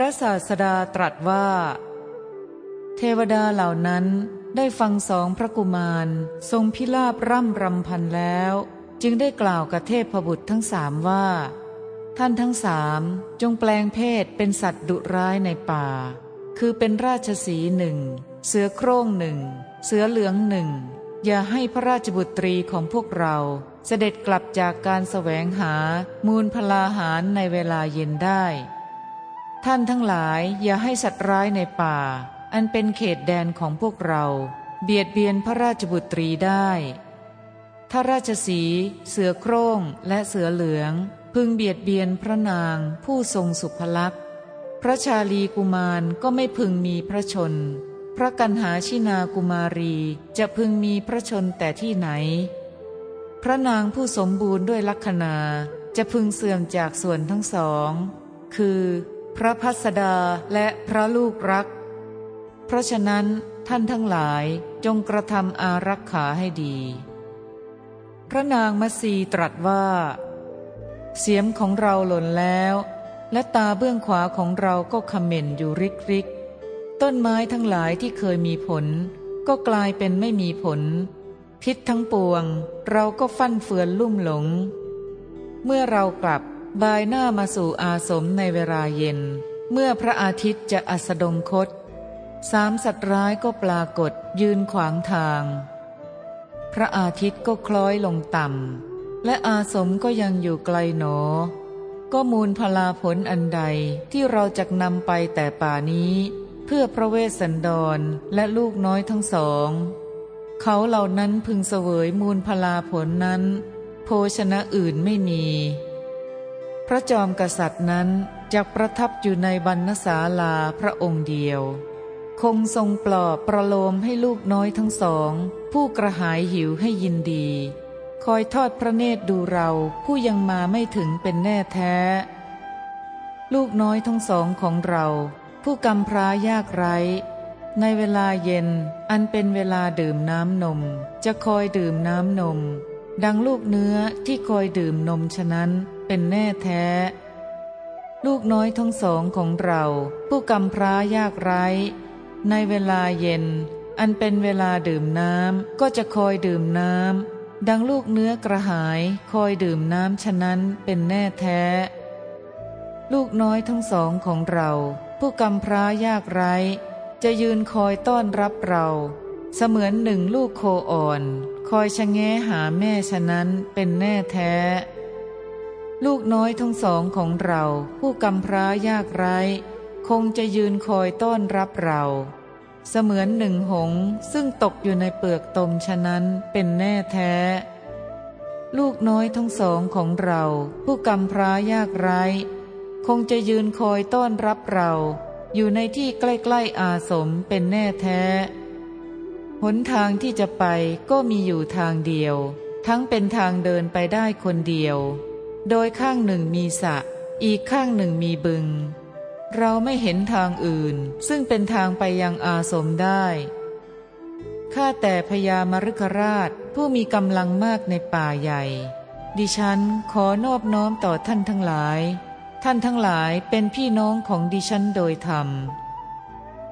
ระศาสดาตรัสว่า เทวดาเหล่านั้นได้ฟังสองพระกุมารทรงพิลาบร่ำรำพันแล้ว จึงได้กล่าวกับเทพบุตรทั้งสามว่า ท่านทั้งสามจงแปลงเพศเป็นสัตว์ดุร้ายในป่า คือเป็นราชสีหนึ่ง เสือโคร่งหนึ่ง เสือเหลืองหนึ่ง อย่าให้พระราชบุตรีของพวกเราเสด็จกลับจากการแสวงหามูลพลาหารในเวลาเย็นได้ ท่านทั้งหลายอย่าให้สัตว์ร้ายในป่า อันเป็นเขตแดนของพวกเรา เบียดเบียนพระราชบุตรีได้ถ้าราชสี เสือโคร่งและเสือเหลือง พึงเบียดเบียนพระนางผู้ทรงสุภลักษณ์ พระชาลีกุมารก็ไม่พึงมีพระชน พระกันหาชินากุมารีจะพึงมีพระชนแต่ที่ไหน พระนางผู้สมบูรณ์ด้วยลักษณะจะพึงเสื่อมจากส่วนทั้งสอง คือ พระพัสดาและพระลูกรัก เพราะฉะนั้นท่านทั้งหลายจงกระทำอารักขาให้ดี พระนางมัสีตรัสว่า เสียมของเราหล่นแล้ว และตาเบื้องขวาของเราก็ขม่นอยู่ริกริกต้นไม้ทั้งหลายที่เคยมีผล ก็กลายเป็นไม่มีผลพิษทั้งปวง เราก็ฟั่นเฟือนลุ่มหลง เมื่อเรากลับ บายหน้ามาสู่อาสมในเวลาเย็น เมื่อพระอาทิตย์จะอัสดงคต สามสัตว์ร้ายก็ปรากฏยืนขวางทาง พระอาทิตย์ก็คล้อยลงต่ำ และอาสมก็ยังอยู่ไกลหนอ ก็มูลพลาผลอันใดที่เราจะนำไปแต่ป่านี้ เพื่อพระเวสสันดรและลูกน้อยทั้งสอง เขาเหล่านั้นพึงเสวยมูลพลาผลนั้น โภชนะอื่นไม่มี พระจอมกษัตริย์นั้นจะประทับอยู่ในบรรณศาลาพระองค์เดียว คงทรงปลอบประโลมให้ลูกน้อยทั้งสอง ผู้กระหายหิวให้ยินดี คอยทอดพระเนตรดูเราผู้ยังมาไม่ถึงเป็นแน่แท้ ลูกน้อยทั้งสองของเรา ผู้กำพร้ายากไร้ ในเวลาเย็นอันเป็นเวลาดื่มน้ำนม จะคอยดื่มน้ำนม ดังลูกเนื้อที่คอยดื่มนมฉะนั้นเป็นแน่แท้ ลูกน้อยทั้งสองของเรา ผู้กำพร้ายากไร้ ในเวลาเย็น อันเป็นเวลาดื่มน้ำก็จะคอยดื่มน้ำดังลูกเนื้อกระหายคอยดื่มน้ำฉะนั้นเป็นแน่แท้ ลูกน้อยทั้งสองของเรา ผู้กำพร้ายากไร้ จะยืนคอยต้อนรับเรา เสมือนหนึ่งลูกโคอ่อน คอยชะแงหาแม่ฉะนั้นเป็นแน่แท้ ลูกน้อยทั้งสองของเราผู้กำพร้ายากไร้ คงจะยืนคอยต้อนรับเรา เสมือนหนึ่งหงซึ่งตกอยู่ในเปลือกตมฉะนั้นเป็นแน่แท้ ลูกน้อยทั้งสองของเรา ผู้กำพร้ายากไร้ คงจะยืนคอยต้อนรับเรา อยู่ในที่ใกล้ๆอาสมเป็นแน่แท้ หนทางที่จะไปก็มีอยู่ทางเดียว ทั้งเป็นทางเดินไปได้คนเดียว โดยข้างหนึ่งมีสะ อีกข้างหนึ่งมีบึง เราไม่เห็นทางอื่น ซึ่งเป็นทางไปยังอาสมได้ข้าแต่พญามรุกราชผู้มีกำลังมากในป่าใหญ่ ดิฉันขอนอบน้อมต่อท่านทั้งหลาย ท่านทั้งหลายเป็นพี่น้องของดิฉันโดยธรรม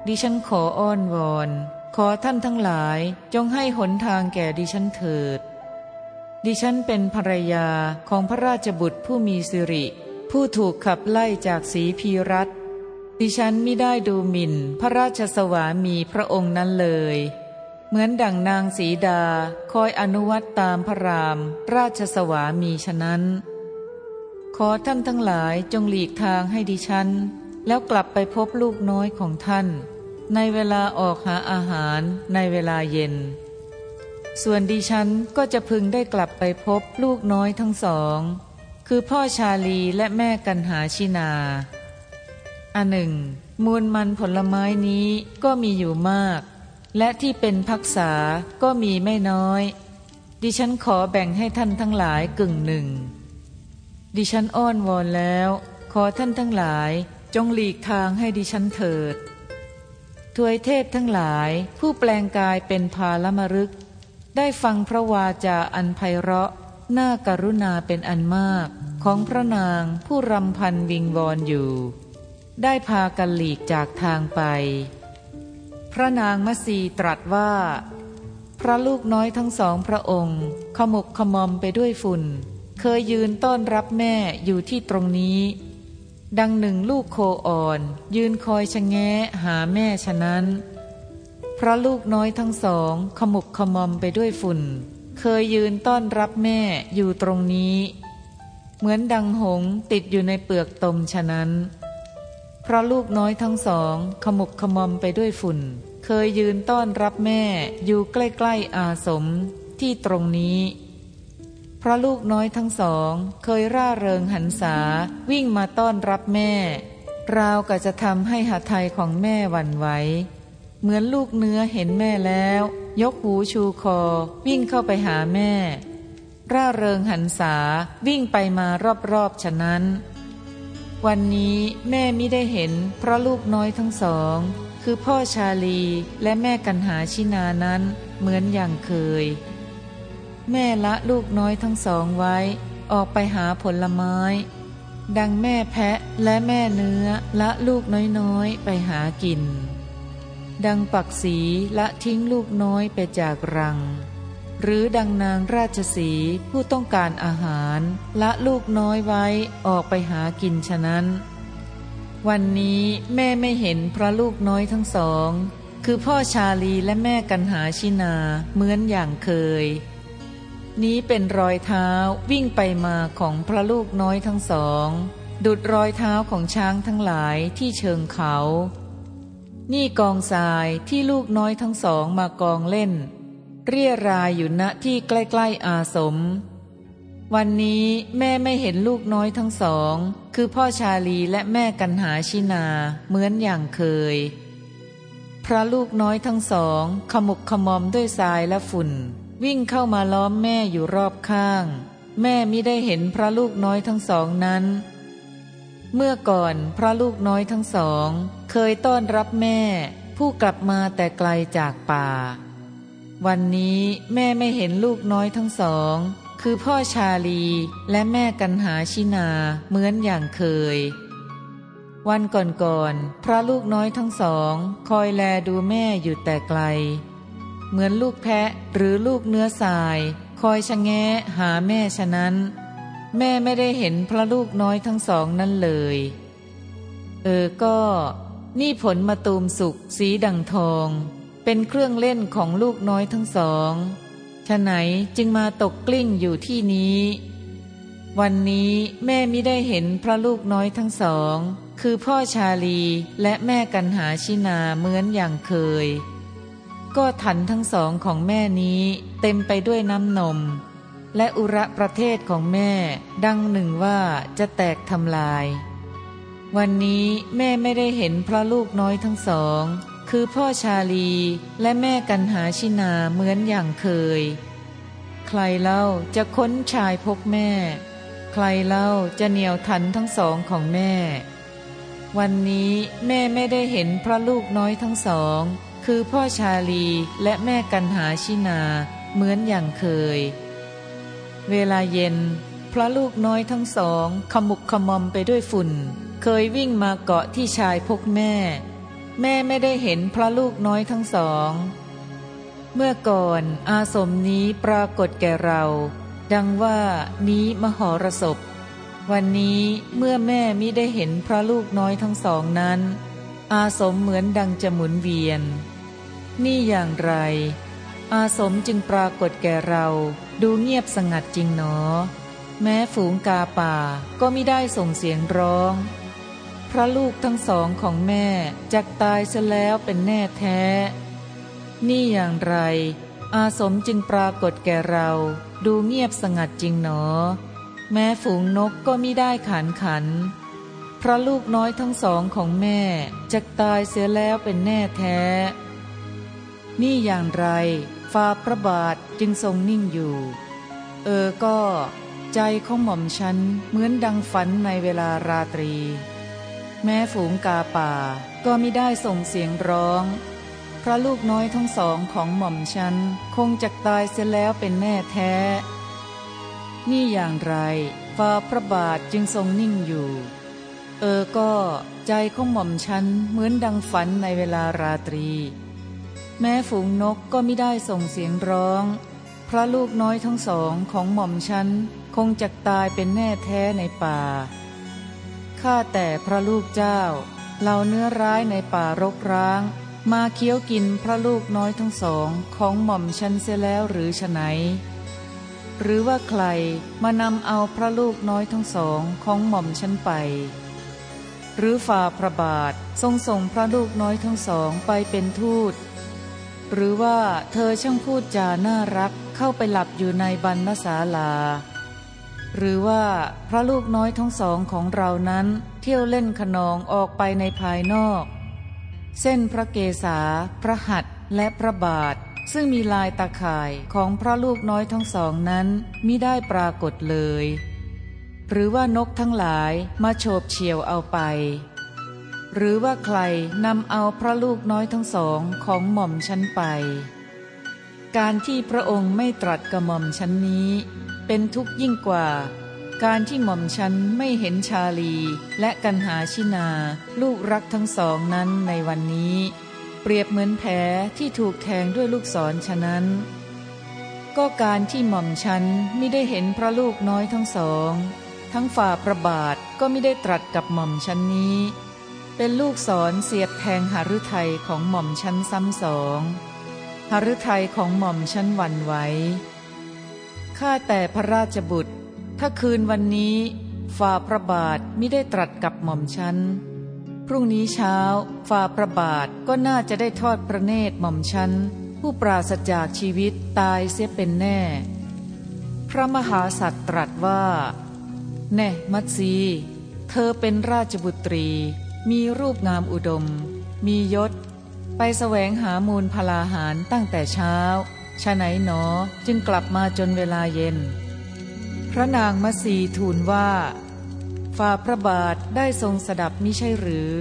ดิฉันขออ้อนวอน ขอท่านทั้งหลายจงให้หนทางแก่ดิฉันเถิด ดิฉันเป็นภรรยาของพระราชบุตรผู้มีสิริ ผู้ถูกขับไล่จากสีพีรัตดิฉันไม่ได้ดูหมิ่นพระราชสวามีพระองค์นั้นเลย เหมือนดั่งนางสีดาคอยอนุวัตตามพระราม ราชสวามีฉะนั้น ขอท่านทั้งหลายจงหลีกทางให้ดิฉัน แล้วกลับไปพบลูกน้อยของท่าน ในเวลาออกหาอาหารในเวลาเย็น ส่วนดิฉันก็จะพึงได้กลับไปพบลูกน้อยทั้งสอง คือพ่อชาลีและแม่กันหาชินาอันหนึ่ง มูลมันผลไม้นี้ก็มีอยู่มาก และที่เป็นพักษาก็มีไม่น้อย ดิฉันขอแบ่งให้ท่านทั้งหลายกึ่งหนึ่ง ดิฉันอ้อนวอนแล้ว ขอท่านทั้งหลายจงหลีกทางให้ดิฉันเถิด ทวยเทพทั้งหลายผู้แปลงกายเป็นพาลมรึก ได้ฟังพระวาจาอันไพเราะน่าการุณาเป็นอันมากของพระนางผู้รำพันวิงวอนอยู่ ได้พากันหลีกจากทางไป พระนางมัสีตรัสว่า พระลูกน้อยทั้งสองพระองค์ ขมุกขมอมไปด้วยฝุ่น เคยยืนต้อนรับแม่อยู่ที่ตรงนี้ ดังหนึ่งลูกโคอ่อน ยืนคอยชะแงะหาแม่ฉะนั้นพระลูกน้อยทั้งสองขมุกขมอมไปด้วยฝุ่น เคยยืนต้อนรับแม่อยู่ตรงนี้ เหมือนดังหงติดอยู่ในเปลือกตมฉะนั้นพระลูกน้อยทั้งสองขมุกขมอมไปด้วยฝุ่น เคยยืนต้อนรับแม่อยู่ใกล้ๆอาสมที่ตรงนี้ พระลูกน้อยทั้งสอง เคยร่าเริงหันษาวิ่งมาต้อนรับแม่ ราวกับจะทำให้หัตถยของแม่หวั่นไหวเหมือนลูกเนื้อเห็นแม่แล้ว ยกหูชูคอ วิ่งเข้าไปหาแม่ ร่าเริงหันษาวิ่งไปมารอบๆฉะนั้น วันนี้แม่ไมิได้เห็น เพราะลูกน้อยทั้งสอง คือพ่อชาลีและแม่กันหาชินานั้น เหมือนอย่างเคย แม่ละลูกน้อยทั้งสองไว้ ออกไปหาผลไม้ ดังแม่แพะและแม่เนื้อละลูกน้อยๆไปหากิน ดังปักสีละทิ้งลูกน้อยไปจากรัง หรือดังนางราชสีผู้ต้องการอาหาร ละลูกน้อยไว้ออกไปหากินฉะนั้น วันนี้แม่ไม่เห็นพระลูกน้อยทั้งสอง คือพ่อชาลีและแม่กันหาชินาเหมือนอย่างเคย นี้เป็นรอยเท้าวิ่งไปมาของพระลูกน้อยทั้งสอง ดุดรอยเท้าของช้างทั้งหลายที่เชิงเขา นี่กองทรายที่ลูกน้อยทั้งสองมากองเล่น เรียรายอยู่ณที่ใกล้ๆอาสม วันนี้แม่ไม่เห็นลูกน้อยทั้งสอง คือพ่อชาลีและแม่กันหาชินาเหมือนอย่างเคย พระลูกน้อยทั้งสองขมุกขมอมด้วยทรายและฝุ่น วิ่งเข้ามาล้อมแม่อยู่รอบข้าง แม่มิได้เห็นพระลูกน้อยทั้งสองนั้น เมื่อก่อนพระลูกน้อยทั้งสอง เคยต้อนรับแม่ ผู้กลับมาแต่ไกลจากป่า วันนี้แม่ไม่เห็นลูกน้อยทั้งสอง คือพ่อชาลีและแม่กันหาชินาเหมือนอย่างเคย วันก่อนๆพระลูกน้อยทั้งสอง คอยแลดูแม่อยู่แต่ไกล เหมือนลูกแพะหรือลูกเนื้อสาย คอยชะแงะหาแม่ฉะนั้น แม่ไม่ได้เห็นพระลูกน้อยทั้งสองนั่นเลย เออก็ นี่ผลมาตูมสุกสีดังทอง เป็นเครื่องเล่นของลูกน้อยทั้งสองฉะไหนจึงมาตกกลิ้งอยู่ที่นี้ วันนี้แม่ไม่ได้เห็นพระลูกน้อยทั้งสอง คือพ่อชาลีและแม่กันหาชินาเหมือนอย่างเคย ก็ถันทั้งสองของแม่นี้เต็มไปด้วยน้ำนม และอุระประเทศของแม่ดังหนึ่งว่าจะแตกทำลาย วันนี้แม่ไม่ได้เห็นพระลูกน้อยทั้งสอง คือพ่อชาลีและแม่กันหาชินาเหมือนอย่างเคย ใครเล่าจะค้นชายพบแม่ ใครเล่าจะเหนียวทันทั้งสองของแม่ วันนี้แม่ไม่ได้เห็นพระลูกน้อยทั้งสอง คือพ่อชาลีและแม่กันหาชินาเหมือนอย่างเคย เวลาเย็น พระลูกน้อยทั้งสองขมุกขมอมไปด้วยฝุ่น เคยวิ่งมาเกาะที่ชายพกแม่ แม่ไม่ได้เห็นพระลูกน้อยทั้งสอง เมื่อก่อนอาสมนี้ปรากฏแก่เรา ดังว่านี้มหรสพ วันนี้เมื่อแม่มิได้เห็นพระลูกน้อยทั้งสองนั้น อาสมเหมือนดังจะหมุนเวียน นี่อย่างไร อาสมจึงปรากฏแก่เราดูเงียบสงัดจริงหนอ แม้ฝูงกาป่าก็ไม่ได้ส่งเสียงร้อง พระลูกทั้งสองของแม่จักตายเสียแล้วเป็นแน่แท้ นี่อย่างไร อาสมจึงปรากฏแก่เราดูเงียบสงัดจริงหนอ แม้ฝูงนกก็ไมิได้ขันขัน พระลูกน้อยทั้งสองของแม่จักตายเสียแล้วเป็นแน่แท้ นี่อย่างไรฟ้าพระบาทจึงทรงนิ่งอยู่ เออก็ใจของหม่อมฉันเหมือนดังฝันในเวลาราตรี แม้ฝูงกาป่าก็ไม่ได้ส่งเสียงร้อง พระลูกน้อยทั้งสองของหม่อมฉันคงจะตายเสียแล้วเป็นแน่แท้ นี่อย่างไรฟ้าพระบาทจึงทรงนิ่งอยู่ เออก็ใจของหม่อมฉันเหมือนดังฝันในเวลาราตรี แม้ฝูงนกก็ไม่ได้ส่งเสียงร้อง พระลูกน้อยทั้งสองของหม่อมฉันคงจะตายเป็นแน่แท้ในป่า ข้าแต่พระลูกเจ้าเหล่าเนื้อร้ายในป่ารกร้าง มาเคี้ยวกินพระลูกน้อยทั้งสองของหม่อมฉันเสียแล้วหรือฉไหน หรือว่าใครมานำเอาพระลูกน้อยทั้งสองของหม่อมฉันไป หรือฝ่าพระบาททรงส่งพระลูกน้อยทั้งสองไปเป็นทูต หรือว่าเธอช่างพูดจาน่ารักเข้าไปหลับอยู่ในบรรณศาลา หรือว่าพระลูกน้อยทั้งสองของเรานั้นเที่ยวเล่นขนองออกไปในภายนอก เส้นพระเกศา พระหัตถ์และพระบาท ซึ่งมีลายตาข่ายของพระลูกน้อยทั้งสองนั้นมิได้ปรากฏเลย หรือว่านกทั้งหลายมาโฉบเฉียวเอาไป หรือว่าใครนำเอาพระลูกน้อยทั้งสองของหม่อมชันไป การที่พระองค์ไม่ตรัสกับหม่อมชันนี้ เป็นทุกข์ยิ่งกว่า การที่หม่อมฉันไม่เห็นชาลีและกันหาชินาลูกรักทั้งสองนั้นในวันนี้ เปรียบเหมือนแผลที่ถูกแทงด้วยลูกศรฉะนั้น ก็การที่หม่อมฉันไม่ได้เห็นพระลูกน้อยทั้งสอง ทั้งฝ่าประบาทก็ไม่ได้ตรัสกับหม่อมฉันนี้ เป็นลูกศรเสียบแทงหฤทัยของหม่อมฉันซ้ำสองหฤทัยของหม่อมฉันวันไหวข้าแต่พระราชบุตร ถ้าคืนวันนี้ฝ่าพระบาทไม่ได้ตรัสกับหม่อมฉันพรุ่งนี้เช้าฝ่าพระบาทก็น่าจะได้ทอดพระเนตรหม่อมฉันผู้ปราศจากชีวิตตายเสียเป็นแน่ พระมหาสัตว์ตรัสว่า แน่มัตสีเธอเป็นราชบุตรี มีรูปงามอุดม มียศ ไปแสวงหามูลพลาหารตั้งแต่เช้าชะไหนหนอจึงกลับมาจนเวลาเย็น พระนางมัสีทูลว่า ฝ่าพระบาทได้ทรงสดับมิใช่หรือ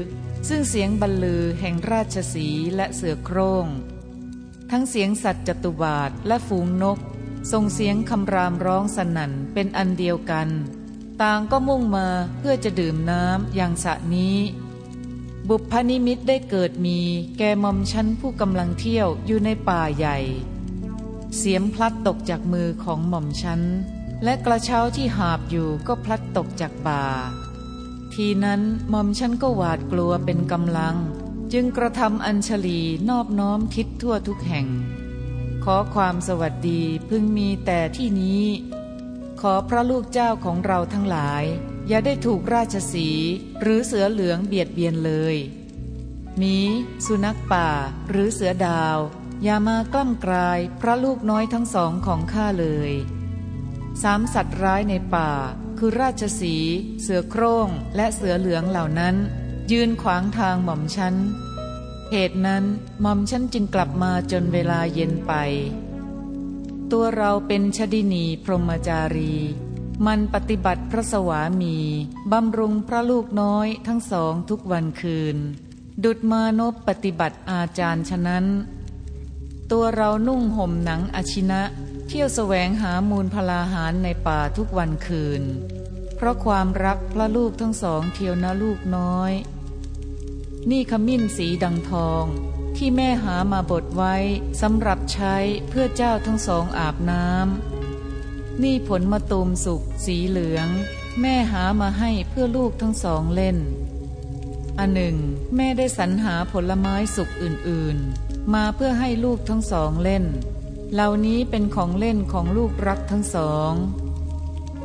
ซึ่งเสียงบรรลือแห่งราชสีและเสือโครง่ง ทั้งเสียงสัตว์จตุบาทและฝูงนกส่งเสียงคำรามร้องสนั่นเป็นอันเดียวกัน ต่างก็มุ่งมาเพื่อจะดื่มน้ำอย่างสะนี้ บุพนิมิตได้เกิดมี แกมอมชั้นผู้กำลังเที่ยวอยู่ในป่าใหญ่ เสียมพลัดตกจากมือของหม่อมฉันและกระเช้าที่หาบอยู่ก็พลัดตกจากบ่า ทีนั้นหม่อมฉันก็หวาดกลัวเป็นกำลัง จึงกระทำอัญชลีนอบน้อมทิศทั่วทุกแห่ง ขอความสวัสดีพึงมีแต่ที่นี้ ขอพระลูกเจ้าของเราทั้งหลาย อย่าได้ถูกราชสีหรือเสือเหลืองเบียดเบียนเลย มี สุนัขป่าหรือเสือดาว อย่ามากล้ำกลายพระลูกน้อยทั้งสองของข้าเลยสามสัตว์ร้ายในป่า คือราชสีเสือโคร่งและเสือเหลืองเหล่านั้น ยืนขวางทางหม่อมฉันเหตุนั้นหม่อมฉันจึงกลับมาจนเวลาเย็นไป ตัวเราเป็นชดินีพรหมจารี มันปฏิบัติพระสวามี บำรุงพระลูกน้อยทั้งสองทุกวันคืน ดุดมานพปฏิบัติอาจารย์ฉะนั้น ตัวเรานุ่งห่มหนังอชินะ เที่ยวแสวงหามูลพลาหารในป่าทุกวันคืน เพราะความรักพระลูกทั้งสองเที่ยวนะลูกน้อย นี่ขมิ้นสีดังทองที่แม่หามาบดไว้สำหรับใช้เพื่อเจ้าทั้งสองอาบน้ำ นี่ผลมะตูมสุกสีเหลือง แม่หามาให้เพื่อลูกทั้งสองเล่น อันหนึ่ง แม่ได้สรรหาผลไม้สุกอื่นๆ มาเพื่อให้ลูกทั้งสองเล่น เหล่านี้เป็นของเล่นของลูกรักทั้งสอง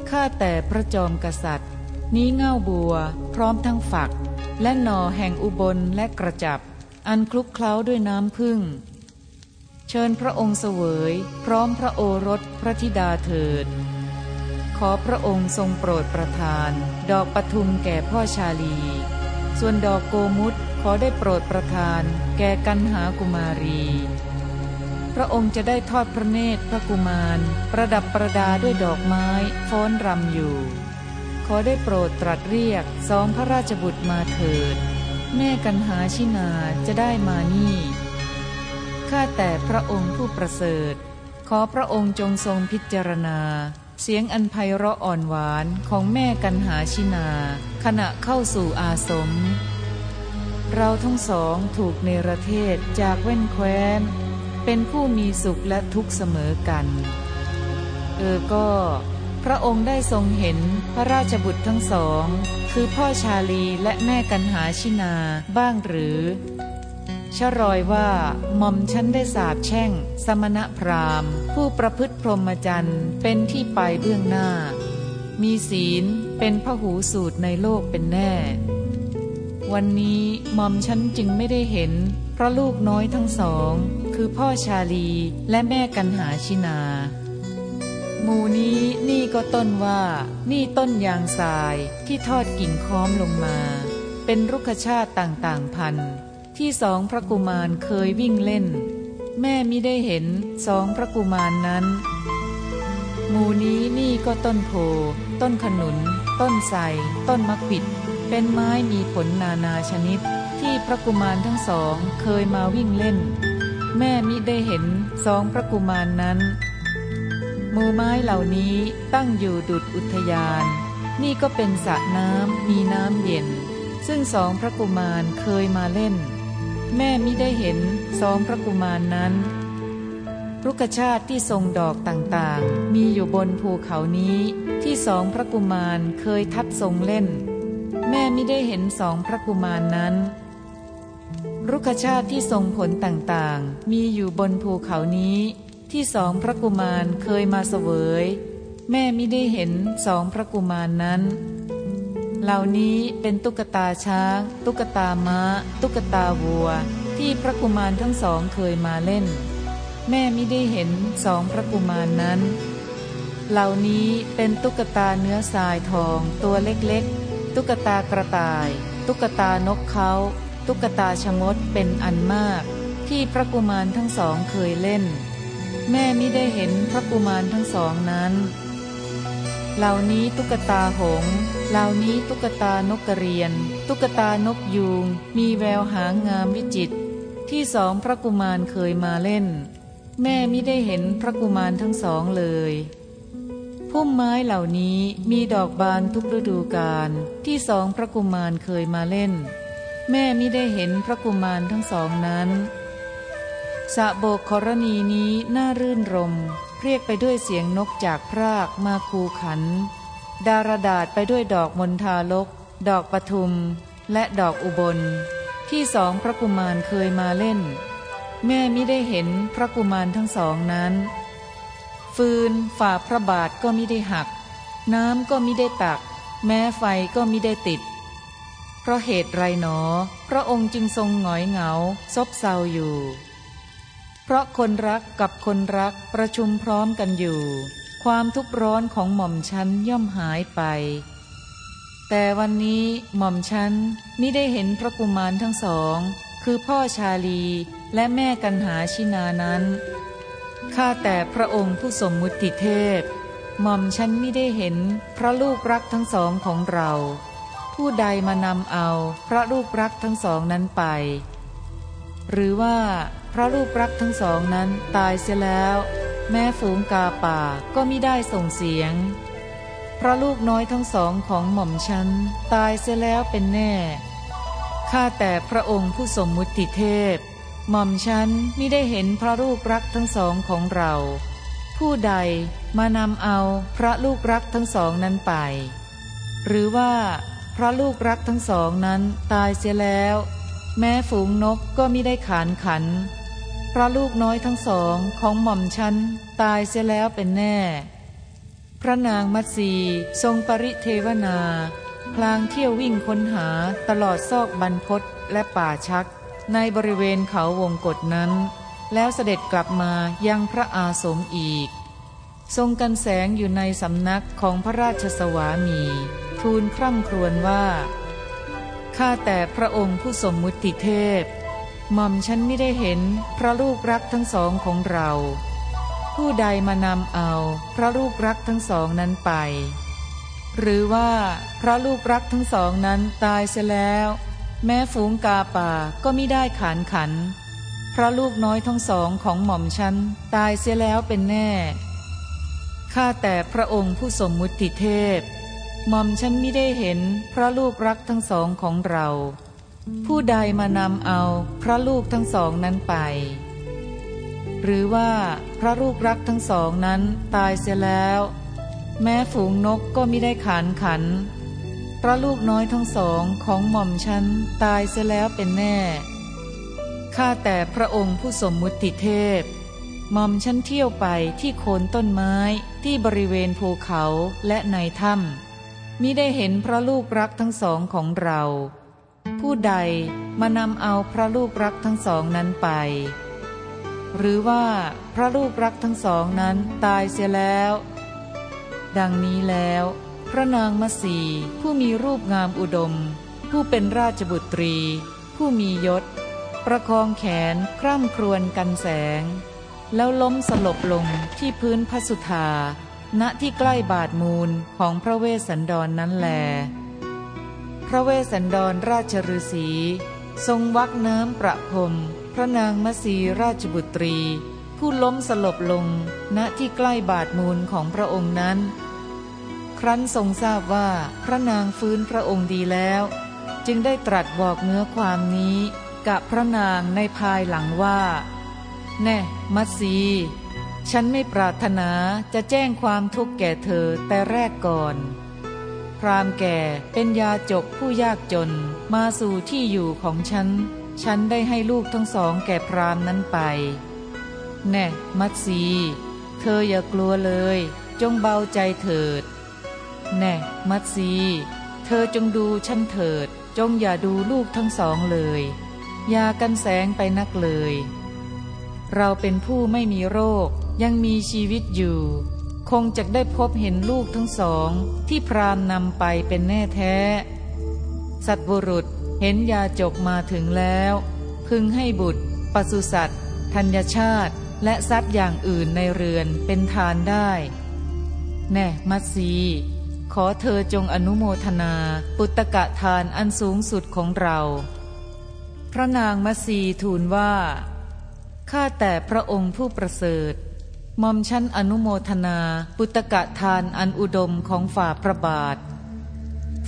ข้าแต่พระจอมกษัตริย์ นี้เง่าบัว พร้อมทั้งฝัก และหน่อแห่งอุบลและกระจับ อันคลุกเคล้าด้วยน้ำพึ่ง เชิญพระองค์เสวย พร้อมพระโอรสพระธิดาเถิด ขอพระองค์ทรงโปรดประทาน ดอกปทุมแก่พ่อชาลี ส่วนดอกโกมุตขอได้โปรดประทาน แก่กันหากุมารี พระองค์จะได้ทอดพระเนตรพระกุมาร ประดับประดาด้วยดอกไม้ฟ้อนรำอยู่ ขอได้โปรดตรัสเรียกสองพระราชบุตรมาเถิด แม่กันหาชินาจะได้มานี่ ข้าแต่พระองค์ผู้ประเสริฐ ขอพระองค์จงทรงพิจารณา เสียงอันไพเราะอ่อนหวานของแม่กันหาชินา ขณะเข้าสู่อาสม เราทั้งสองถูกเนรเทศจากเว้นแคว้น เป็นผู้มีสุขและทุกข์เสมอกัน เออก็ พระองค์ได้ทรงเห็นพระราชบุตรทั้งสอง คือพ่อชาลีและแม่กันหาชินาบ้างหรือ ชรอยว่าหม่อมฉันได้สาบแช่ง สมณพราหมณ์ ผู้ประพฤติพรหมจรรย์เป็นที่ไปเบื้องหน้า มีศีลเป็นพหูสูตรในโลกเป็นแน่ วันนี้หม่อมฉันจึงไม่ได้เห็นพระลูกน้อยทั้งสอง คือพ่อชาลีและแม่กันหาชินาหมู่นี้นี่ก็ต้นว่านี่ต้นยางทรายที่ทอดกิ่งค้อมลงมา เป็นรุกขชาติต่างๆพันธุ์ ที่สองพระกุมารเคยวิ่งเล่น แม่มิได้เห็นสองพระกุมารนนั้น หมู่นี้นี่ก็ต้นโพต้นขนุน ต้นไทรต้นมะขิด เป็นไม้มีผลนานาชนิด ที่พระกุมารทั้งสองเคยมาวิ่งเล่น แม่มิได้เห็นสองพระกุมารนนั้นหมู่ไม้เหล่านี้ตั้งอยู่ดุดอุทยาน นี่ก็เป็นสระน้ำมีน้ำเย็น ซึ่งสองพระกุมารเคยมาเล่น แม่มิได้เห็นสองพระกุมารนนั้นรุกชาติที่ทรงดอกต่างๆ มีอยู่บนภูเขานี้ที่สองพระกุมารเคยทัดทรงเล่น แม่มิได้เห็นสองพระกุมารนนั้น รุกชาติที่ทรงผลต่างๆ มีอยู่บนภูเขานี้ ที่สองพระกุมารเคยมาเสวย แม่มิได้เห็นสองพระกุมารนนั้น เหล่านี้เป็นตุ๊กตาช้าง ตุ๊กตาม้า ตุ๊กตาวัว ที่พระกุมารทั้งสองเคยมาเล่น แม่ไม่ได้เห็นสองพระกุมารนั้น เหล่านี้เป็นตุ๊กตาเนื้อทรายทองตัวเล็กๆ ตุ๊กตากระต่าย ตุ๊กตานกเขาตุ๊กตาชมดเป็นอันมาก ที่พระกุมารทั้งสองเคยเล่น แม่ไม่ได้เห็นพระกุมารทั้งสองนั้น เหล่านี้ตุ๊กตาหง เหล่านี้ตุ๊กตานกกระเรียน ตุ๊กตานกยูง มีแววหางงามวิจิตที่สองพระกุมารเคยมาเล่น แม่ไม่ได้เห็นพระกุมารทั้งสองเลยพุ่มไม้เหล่านี้มีดอกบานทุกฤดูกาลที่สองพระกุมารเคยมาเล่น แม่ไม่ได้เห็นพระกุมารทั้งสองนั้นสะโบกครณีนี้น่ารื่นรม เรียกไปด้วยเสียงนกจากพรากมาคูขัน ดารดาษไปด้วยดอกมณฑาลก ดอกปทุม และดอกอุบล ที่สองพระกุมารเคยมาเล่น แม่ไมิได้เห็นพระกุมารทั้งสองนั้น ฟืนฝ่าพระบาทก็ไมิได้หัก น้ำก็ไมิได้ตัก แม้ไฟก็ไมิได้ติด เพราะเหตุไรหนอ พระองค์จึงทรงหงอยเหงา ซบเซาอยู่ เพราะคนรักกับคนรักประชุมพร้อมกันอยู่ ความทุกข์ร้อนของหม่อมฉันย่อมหายไป แต่วันนี้หม่อมฉันมิได้เห็นพระกุมารทั้งสอง คือพ่อชาลีและแม่กันหาชินานั้น ข้าแต่พระองค์ผู้สมมุติเทพ หม่อมฉันไม่ได้เห็นพระลูกรักทั้งสองของเรา ผู้ใดมานำเอาพระลูกรักทั้งสองนั้นไป หรือว่าพระรูปรักทั้งสองนั้นตายเสียแล้ว แม้ฝูงกาป่าก็ไม่ได้ส่งเสียง เพราะลูกน้อยทั้งสองของหม่อมฉันตายเสียแล้วเป็นแน่ ข้าแต่พระองค์ผู้สมมุติเทพ หม่อมฉันไม่ได้เห็นพระลูกรักทั้งสองของเรา ผู้ใดมานำเอาพระลูกรักทั้งสองนั้นไป หรือว่าพระลูกรักทั้งสองนั้นตายเสียแล้ว แม้ฝูงนกก็ไม่ได้ขานขัน พระลูกน้อยทั้งสองของหม่อมฉันตายเสียแล้วเป็นแน่ พระนางมัตสีทรงปริเทวนา พลางเที่ยววิ่งค้นหาตลอดซอกบรรพศและป่าชัก ในบริเวณเขาวงกฏนั้น แล้วเสด็จกลับมายังพระอาสมอีก ทรงกันแสงอยู่ในสำนักของพระราชสวามี ทูลคร่ำครวญว่า ข้าแต่พระองค์ผู้สมมุติเทพ หม่อมฉันไม่ได้เห็น พระลูกรักทั้งสองของเรา ผู้ใดมานำเอาพระลูกรักทั้งสองนั้นไป หรือว่าพระลูกรักทั้งสองนั้นตายเสียแล้ว แม้ฝูงกาป่าก็ไม่ได้ขานขัน พระลูกน้อยทั้งสองของหม่อมฉันตายเสียแล้วเป็นแน่ข้าแต่พระองค์ผู้สมมุติเทพหม่อมฉันไม่ได้เห็นพระลูกรักทั้งสองของเรา ผู้ใดมานำเอาพระลูกทั้งสองนั้นไป หรือว่าพระลูกรักทั้งสองนั้นตายเสียแล้ว แม้ฝูงนกก็ไม่ได้ขานขัน พระลูกน้อยทั้งสองของหม่อมฉันตายเสียแล้วเป็นแน่ ข้าแต่พระองค์ผู้สมมุติเทพ หม่อมฉันเที่ยวไปที่โคนต้นไม้ที่บริเวณภูเขาและในถ้ำมิได้เห็นพระลูกรักทั้งสองของเรา ผู้ใดมานำเอาพระลูกรักทั้งสองนั้นไป หรือว่าพระลูกรักทั้งสองนั้นตายเสียแล้ว ดังนี้แล้ว พระนางมัสีผู้มีรูปงามอุดม ผู้เป็นราชบุตรี ผู้มียศ ประคองแขนคร่ำครวญกันแสง แล้วล้มสลบลงที่พื้นพระสุธาณที่ใกล้บาดมูลของพระเวสสันดรนนั้นแล ระเวสสันดรราชฤาษีทรงวักเน้ำประพรมพระนางมสีราชบุตรี ผู้ล้มสลบลงณที่ใกล้บาดมูลของพระองค์นั้น ครั้นทรงทราบว่าพระนางฟื้นพระองค์ดีแล้ว จึงได้ตรัสบอกเนื้อความนี้กับพระนางในภายหลังว่า แน่มัสี ฉันไม่ปรารถนาจะแจ้งความทุกข์แก่เธอแต่แรกก่อน พรามแก่เป็นยาจกผู้ยากจน มาสู่ที่อยู่ของฉัน ฉันได้ให้ลูกทั้งสองแก่พรามนั้นไป แน่มัตสีเธออย่ากลัวเลย จงเบาใจเถิด แน่มัตสีเธอจงดูฉันเถิด จงอย่าดูลูกทั้งสองเลยยากันแสงไปนักเลย เราเป็นผู้ไม่มีโรคยังมีชีวิตอยู่ คงจะได้พบเห็นลูกทั้งสองที่พรามนำไปเป็นแน่แท้ สัตบุรุษเห็นยาจบมาถึงแล้ว พึงให้บุตร ปศุสัตว์ธัญชาติ และทรัพย์อย่างอื่นในเรือนเป็นทานได้ แน่มัตสีขอเธอจงอนุโมทนา ปุตตะทานอันสูงสุดของเรา พระนางมัสีทูลว่า ข้าแต่พระองค์ผู้ประเสริฐ มอมชั้นอนุโมทนา ปุตกะทานอันอุดมของฝ่าพระบาท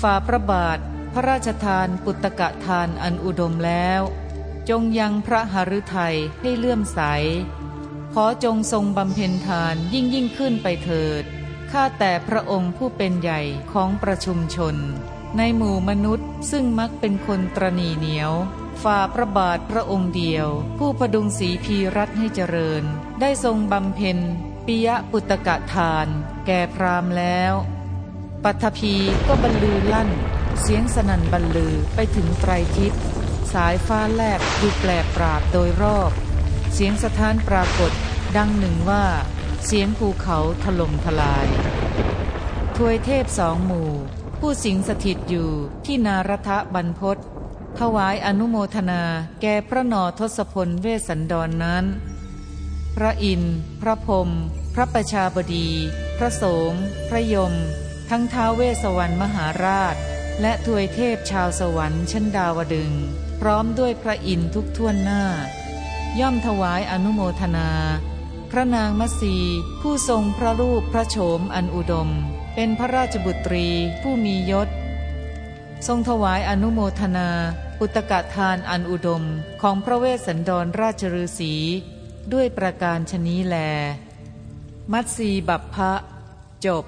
ฝ่าพระบาท พระราชทานปุตกะทานอันอุดมแล้ว จงยังพระหฤทัยให้เลื่อมใส ขอจงทรงบำเพ็ญทานยิ่งยิ่งขึ้นไปเถิด ข้าแต่พระองค์ผู้เป็นใหญ่ของประชุมชน ในหมู่มนุษย์ซึ่งมักเป็นคนตรณีเหนียว ฝ่าพระบาทพระองค์เดียว ผู้พดุงสีพีรัตให้เจริญ ได้ทรงบำเพ็ญปิยปุตกะทาน แก่พรามแล้ว ปัทภีก็บรรลือลั่น เสียงสนั่นบรรลือไปถึงไตรทิศ สายฟ้าแลบดูแปลกปราดโดยรอบ เสียงสถานปรากฏดังหนึ่งว่า เสียงภูเขาถล่มทลาย ทวยเทพสองหมู่ ผู้สิงสถิตอยู่ที่นารทะบรรพศ ถวายอนุโมทนาแก่พระนอทศพลเวสันดรนนั้น พระอินทร์พระพรมพระประชาบดี พระโสม พระยม ทั้งท้าวเวสวรรค์มหาราช และทวยเทพชาวสวรรค์ชั้นดาวดึง พร้อมด้วยพระอินทร์ทุกท่วนหน้า ย่อมถวายอนุโมทนา พระนางมัสีผู้ทรงพระรูปพระโฉมอันอุดม เป็นพระราชบุตรีผู้มียศ ทรงถวายอนุโมทนา อุตกะทานอันอุดมของพระเวสสันดรราชฤาษีด้วยประการชนี้แล มัตสีบัพพะ จบ